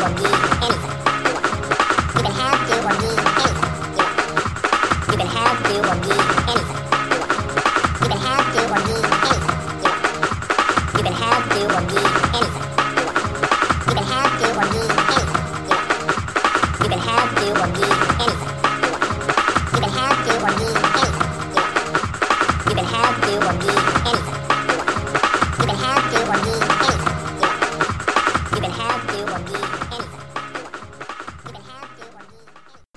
You can have, do, or be anything. You can have, do, or be